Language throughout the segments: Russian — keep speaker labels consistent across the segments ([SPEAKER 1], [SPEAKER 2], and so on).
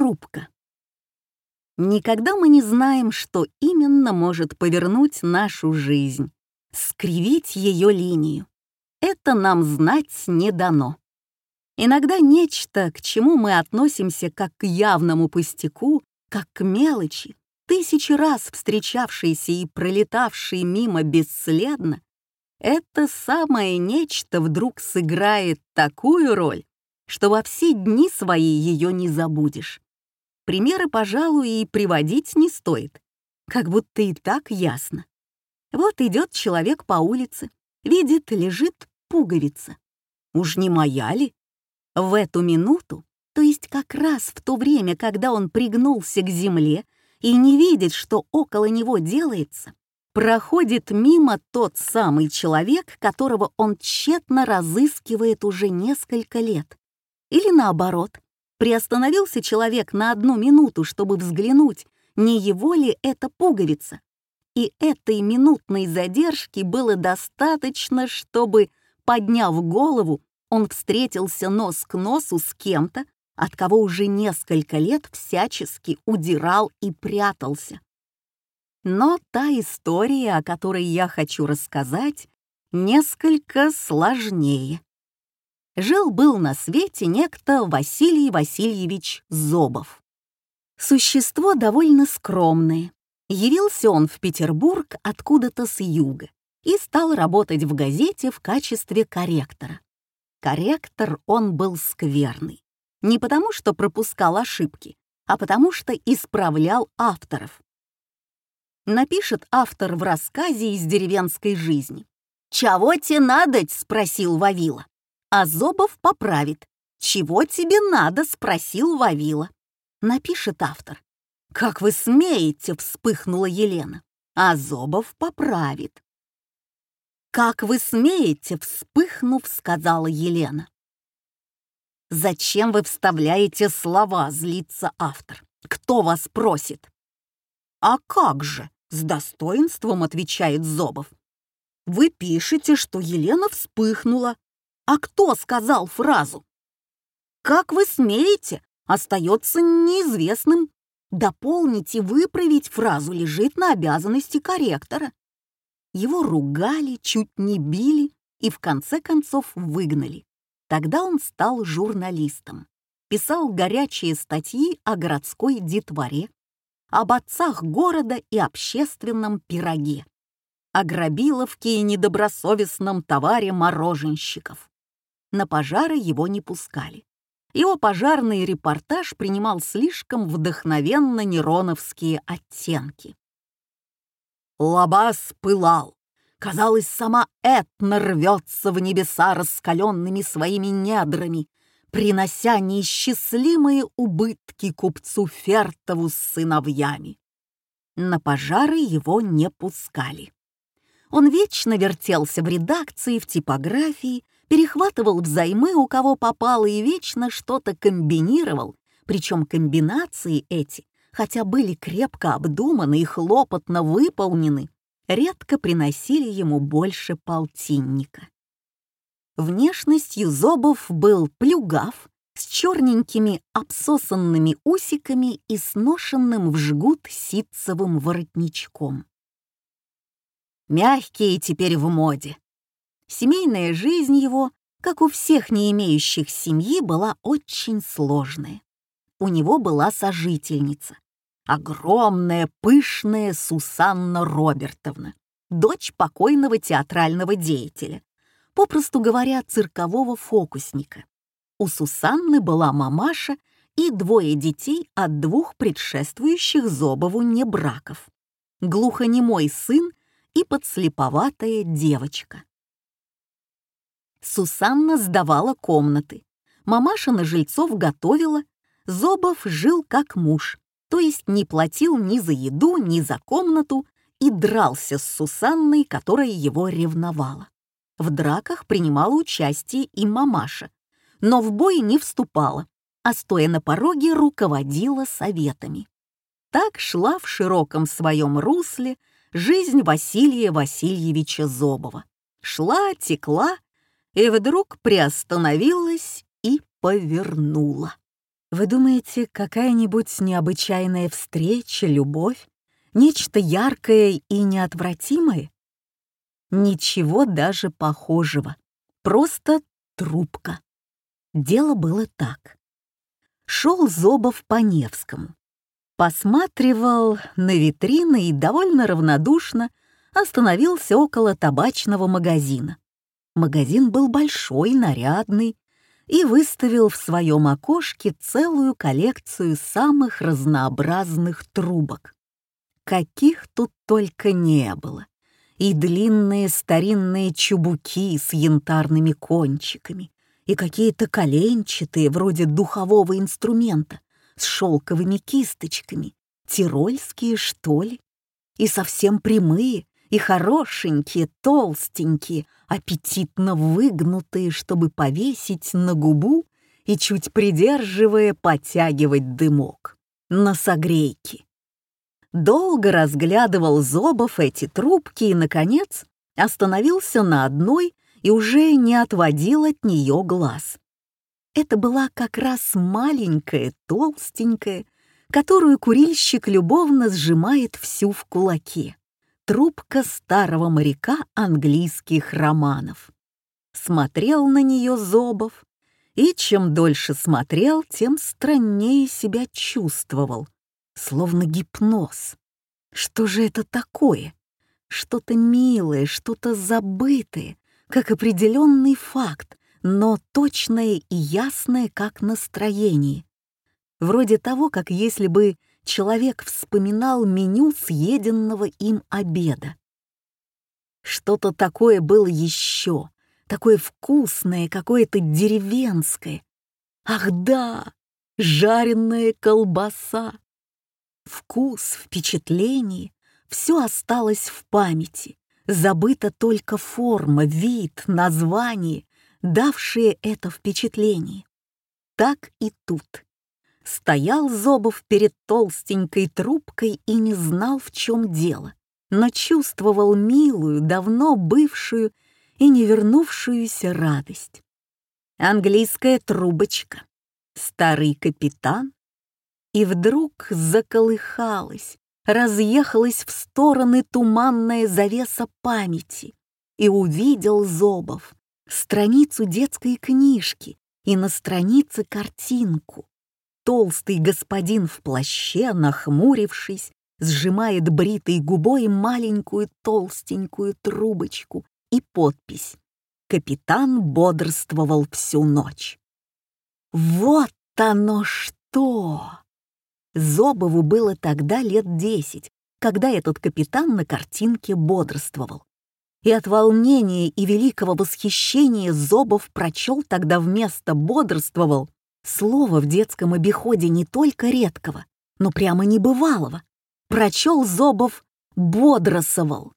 [SPEAKER 1] Трубка. Никогда мы не знаем, что именно может повернуть нашу жизнь, скривить ее линию. Это нам знать не дано. Иногда нечто, к чему мы относимся как к явному пустяку, как к мелочи, тысячи раз встречавшиеся и пролетавшие мимо бесследно, это самое нечто вдруг сыграет такую роль, что во все дни свои ее не забудешь. Примеры, пожалуй, и приводить не стоит, как будто и так ясно. Вот идет человек по улице, видит, лежит пуговица. Уж не моя ли? В эту минуту, то есть как раз в то время, когда он пригнулся к земле и не видит, что около него делается, проходит мимо тот самый человек, которого он тщетно разыскивает уже несколько лет. Или наоборот, приостановился человек на одну минуту, чтобы взглянуть, не его ли это пуговица. И этой минутной задержки было достаточно, чтобы, подняв голову, он встретился нос к носу с кем-то, от кого уже несколько лет всячески удирал и прятался. Но та история, о которой я хочу рассказать, несколько сложнее. Жил-был на свете некто Василий Васильевич Зобов. Существо довольно скромное. Явился он в Петербург откуда-то с юга и стал работать в газете в качестве корректора. Корректор он был скверный. Не потому, что пропускал ошибки, а потому что исправлял авторов напишет автор в рассказе из деревенской жизни. «Чего тебе надоть?» — спросил Вавила. А Зобов поправит. «Чего тебе надо?» — спросил Вавила. Напишет автор. «Как вы смеете?» — вспыхнула Елена. А Зобов поправит. «Как вы смеете?» — вспыхнув, сказала Елена. «Зачем вы вставляете слова?» — злится автор. «Кто вас просит?» «А как же?» — с достоинством отвечает Зобов. «Вы пишете, что Елена вспыхнула. А кто сказал фразу?» «Как вы смеете?» остается неизвестным. Дополнить и выправить фразу лежит на обязанности корректора. Его ругали, чуть не били и в конце концов выгнали. Тогда он стал журналистом. Писал горячие статьи о городской детворе, об отцах города и общественном пироге, о грабиловке и недобросовестном товаре мороженщиков. На пожары его не пускали. Его пожарный репортаж принимал слишком вдохновенно нероновские оттенки. Лабаз пылал. Казалось, сама Этна рвется в небеса раскаленными своими недрами, принося неисчислимые убытки купцу Фертову с сыновьями. На пожары его не пускали. Он вечно вертелся в редакции, в типографии, перехватывал взаймы у кого попало и вечно что-то комбинировал, причем комбинации эти, хотя были крепко обдуманы и хлопотно выполнены, редко приносили ему больше полтинника. Внешностью Зобов был плюгав, с черненькими обсосанными усиками и сношенным в жгут ситцевым воротничком. Мягкие теперь в моде. Семейная жизнь его, как у всех не имеющих семьи, была очень сложная. У него была сожительница, огромная, пышная Сусанна Робертовна, дочь покойного театрального деятеля, попросту говоря, циркового фокусника. У Сусанны была мамаша и двое детей от двух предшествующих Зобову небраков. Глухонемой сын и подслеповатая девочка. Сусанна сдавала комнаты. Мамаша на жильцов готовила. Зобов жил как муж, то есть не платил ни за еду, ни за комнату и дрался с Сусанной, которая его ревновала. В драках принимала участие и мамаша, но в бой не вступала, а стоя на пороге руководила советами. Так шла в широком своем русле жизнь Василия Васильевича Зобова. Шла, текла и вдруг приостановилась и повернула. Вы думаете, какая-нибудь необычайная встреча, любовь, нечто яркое и неотвратимое? Ничего даже похожего. Просто трубка. Дело было так. Шел Зобов по Невскому. Посматривал на витрины и довольно равнодушно остановился около табачного магазина. Магазин был большой, нарядный, и выставил в своем окошке целую коллекцию самых разнообразных трубок. Каких тут только не было. И длинные старинные чубуки с янтарными кончиками, и какие-то коленчатые, вроде духового инструмента, с шелковыми кисточками, тирольские, что ли, и совсем прямые, и хорошенькие, толстенькие, аппетитно выгнутые, чтобы повесить на губу и, чуть придерживая, потягивать дымок. Носогрейки. Долго разглядывал Зобов эти трубки и, наконец, остановился на одной и уже не отводил от нее глаз. Это была как раз маленькая, толстенькая, которую курильщик любовно сжимает всю в кулаке трубка старого моряка английских романов. Смотрел на нее Зобов, и чем дольше смотрел, тем страннее себя чувствовал, словно гипноз. Что же это такое? Что-то милое, что-то забытое, как определенный факт, но точное и ясное, как настроение. Вроде того, как если бы человек вспоминал меню съеденного им обеда. Что-то такое было еще, такое вкусное, какое-то деревенское. Ах да, жареная колбаса. Вкус, впечатление — все осталось в памяти. Забыта только форма, вид, название, давшие это впечатление. Так и тут. Стоял Зобов перед толстенькой трубкой и не знал, в чем дело, но чувствовал милую, давно бывшую и не вернувшуюся радость. Английская трубочка, старый капитан, и вдруг заколыхалась, разъехалась в стороны туманная завеса памяти, и увидел Зобов страницу детской книжки и на странице картинку толстый господин в плаще, нахмурившись, сжимает бритой губой маленькую толстенькую трубочку и подпись «Капитан бодрствовал всю ночь». Вот оно что! Зобову было тогда лет десять, когда этот капитан на картинке бодрствовал. И от волнения и великого восхищения Зобов прочел тогда вместо «бодрствовал» Слово в детском обиходе не только редкого, но прямо небывалого. Прочел Зобов «бодросовал».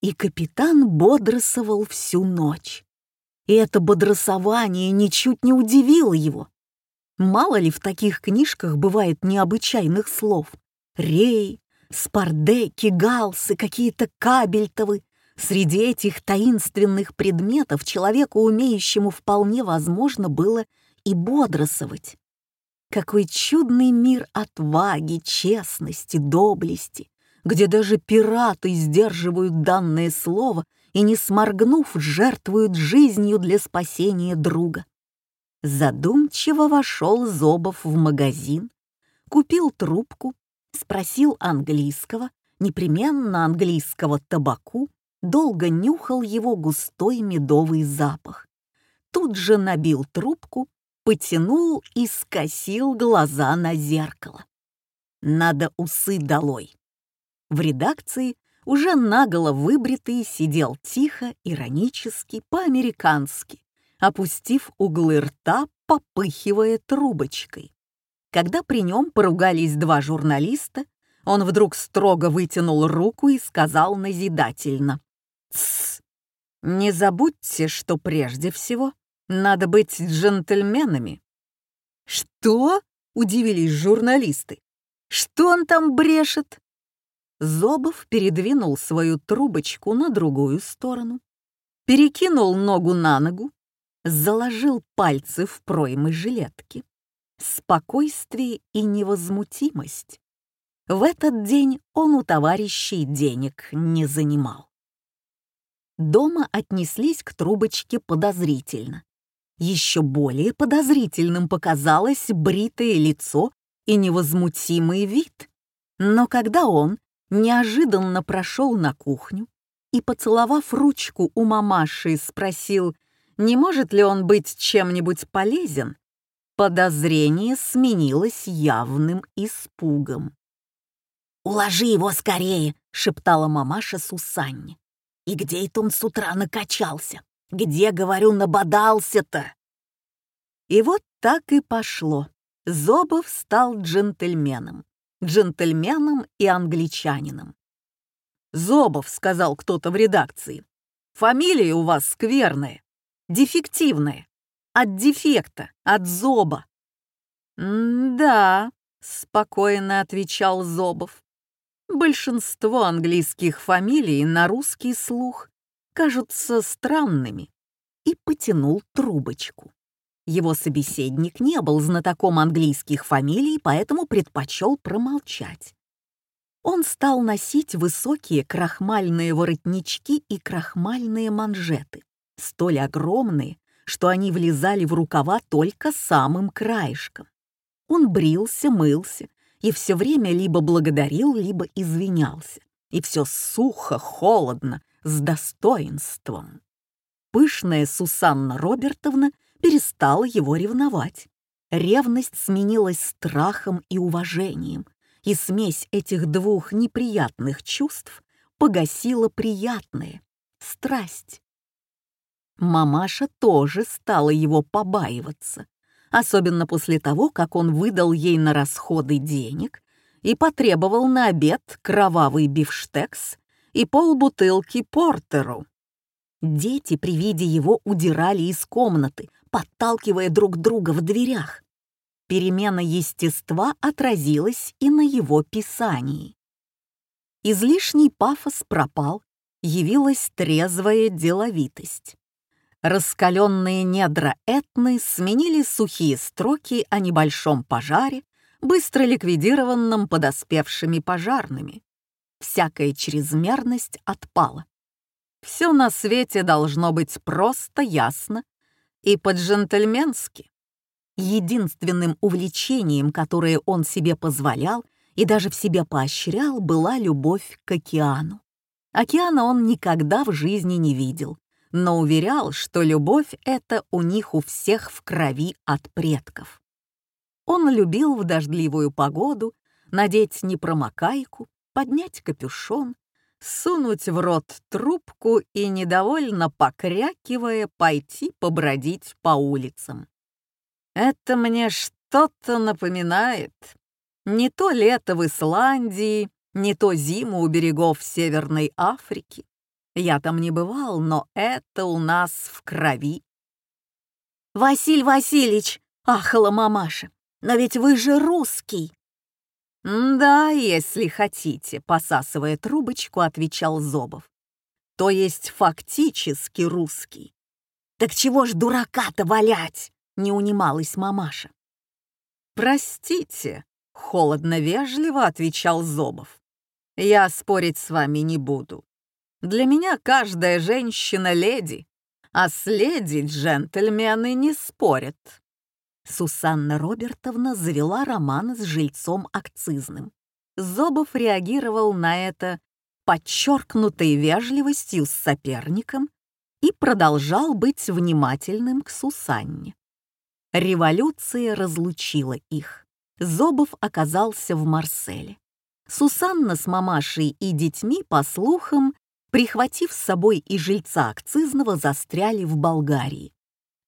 [SPEAKER 1] И капитан бодросовал всю ночь. И это бодросование ничуть не удивило его. Мало ли в таких книжках бывает необычайных слов. Рей, спардеки, галсы, какие-то кабельтовы. Среди этих таинственных предметов человеку, умеющему вполне возможно, было и бодрствовать. Какой чудный мир отваги, честности, доблести, где даже пираты сдерживают данное слово и, не сморгнув, жертвуют жизнью для спасения друга. Задумчиво вошел Зобов в магазин, купил трубку, спросил английского, непременно английского табаку, долго нюхал его густой медовый запах. Тут же набил трубку потянул и скосил глаза на зеркало. Надо усы долой. В редакции уже наголо выбритый сидел тихо, иронически, по-американски, опустив углы рта, попыхивая трубочкой. Когда при нем поругались два журналиста, он вдруг строго вытянул руку и сказал назидательно. «Тссс! Не забудьте, что прежде всего надо быть джентльменами». «Что?» — удивились журналисты. «Что он там брешет?» Зобов передвинул свою трубочку на другую сторону, перекинул ногу на ногу, заложил пальцы в проймы жилетки, спокойствие и невозмутимость. В этот день он у товарищей денег не занимал. Дома отнеслись к трубочке подозрительно. Еще более подозрительным показалось бритое лицо и невозмутимый вид. Но когда он неожиданно прошел на кухню и, поцеловав ручку у мамаши, спросил, не может ли он быть чем-нибудь полезен, подозрение сменилось явным испугом. «Уложи его скорее!» — шептала мамаша Сусанне. «И где это он с утра накачался? Где, говорю, набодался-то?» И вот так и пошло. Зобов стал джентльменом. Джентльменом и англичанином. «Зобов», — сказал кто-то в редакции, — «фамилия у вас скверная, дефективная, от дефекта, от зоба». «Да», — спокойно отвечал Зобов. «Большинство английских фамилий на русский слух кажутся странными» и потянул трубочку. Его собеседник не был знатоком английских фамилий, поэтому предпочел промолчать. Он стал носить высокие крахмальные воротнички и крахмальные манжеты, столь огромные, что они влезали в рукава только самым краешком. Он брился, мылся и все время либо благодарил, либо извинялся. И все сухо, холодно, с достоинством. Пышная Сусанна Робертовна — перестала его ревновать. Ревность сменилась страхом и уважением, и смесь этих двух неприятных чувств погасила приятное — страсть. Мамаша тоже стала его побаиваться, особенно после того, как он выдал ей на расходы денег и потребовал на обед кровавый бифштекс и полбутылки портеру. Дети при виде его удирали из комнаты, подталкивая друг друга в дверях. Перемена естества отразилась и на его писании. Излишний пафос пропал, явилась трезвая деловитость. Раскаленные недра Этны сменили сухие строки о небольшом пожаре, быстро ликвидированном подоспевшими пожарными. Всякая чрезмерность отпала. Все на свете должно быть просто ясно и по-джентльменски. Единственным увлечением, которое он себе позволял и даже в себе поощрял, была любовь к океану. Океана он никогда в жизни не видел, но уверял, что любовь эта у них у всех в крови от предков. Он любил в дождливую погоду надеть непромокайку, поднять капюшон, сунуть в рот трубку и, недовольно покрякивая, пойти побродить по улицам. Это мне что-то напоминает. Не то лето в Исландии, не то зиму у берегов Северной Африки. Я там не бывал, но это у нас в крови. «Василь Васильевич!» — ахала мамаша. «Но ведь вы же русский!» «Да, если хотите», — посасывая трубочку, отвечал Зобов. «То есть фактически русский». «Так чего ж дурака-то валять?» — не унималась мамаша. «Простите», — холодно-вежливо отвечал Зобов. «Я спорить с вами не буду. Для меня каждая женщина — леди, а с леди джентльмены не спорят. Сусанна Робертовна завела роман с жильцом акцизным. Зобов реагировал на это подчеркнутой вежливостью с соперником и продолжал быть внимательным к Сусанне. Революция разлучила их. Зобов оказался в Марселе. Сусанна с мамашей и детьми, по слухам, прихватив с собой и жильца акцизного, застряли в Болгарии.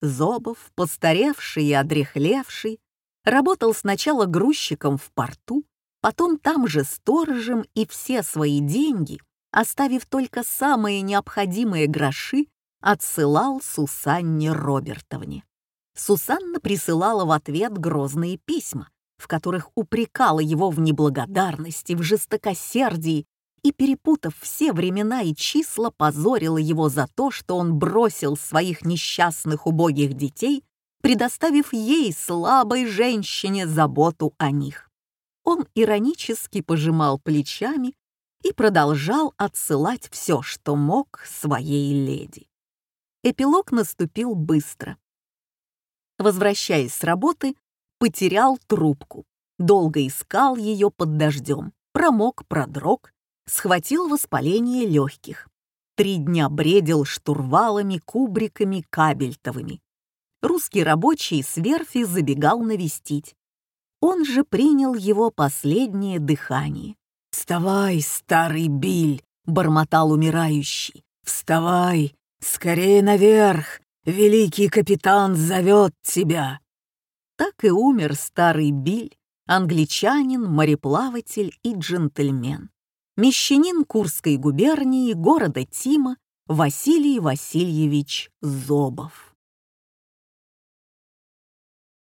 [SPEAKER 1] Зобов, постаревший и одрехлевший, работал сначала грузчиком в порту, потом там же сторожем и все свои деньги, оставив только самые необходимые гроши, отсылал Сусанне Робертовне. Сусанна присылала в ответ грозные письма, в которых упрекала его в неблагодарности, в жестокосердии и, перепутав все времена и числа, позорила его за то, что он бросил своих несчастных убогих детей предоставив ей, слабой женщине, заботу о них. Он иронически пожимал плечами и продолжал отсылать все, что мог, своей леди. Эпилог наступил быстро. Возвращаясь с работы, потерял трубку, долго искал ее под дождем, промок, продрог, схватил воспаление легких. Три дня бредил штурвалами, кубриками, кабельтовыми. Русский рабочий с верфи забегал навестить. Он же принял его последнее дыхание. «Вставай, старый Биль!» — бормотал умирающий. «Вставай! Скорее наверх! Великий капитан зовет тебя!» Так и умер старый Биль, англичанин, мореплаватель и джентльмен. Мещанин Курской губернии, города Тима, Василий Васильевич Зобов.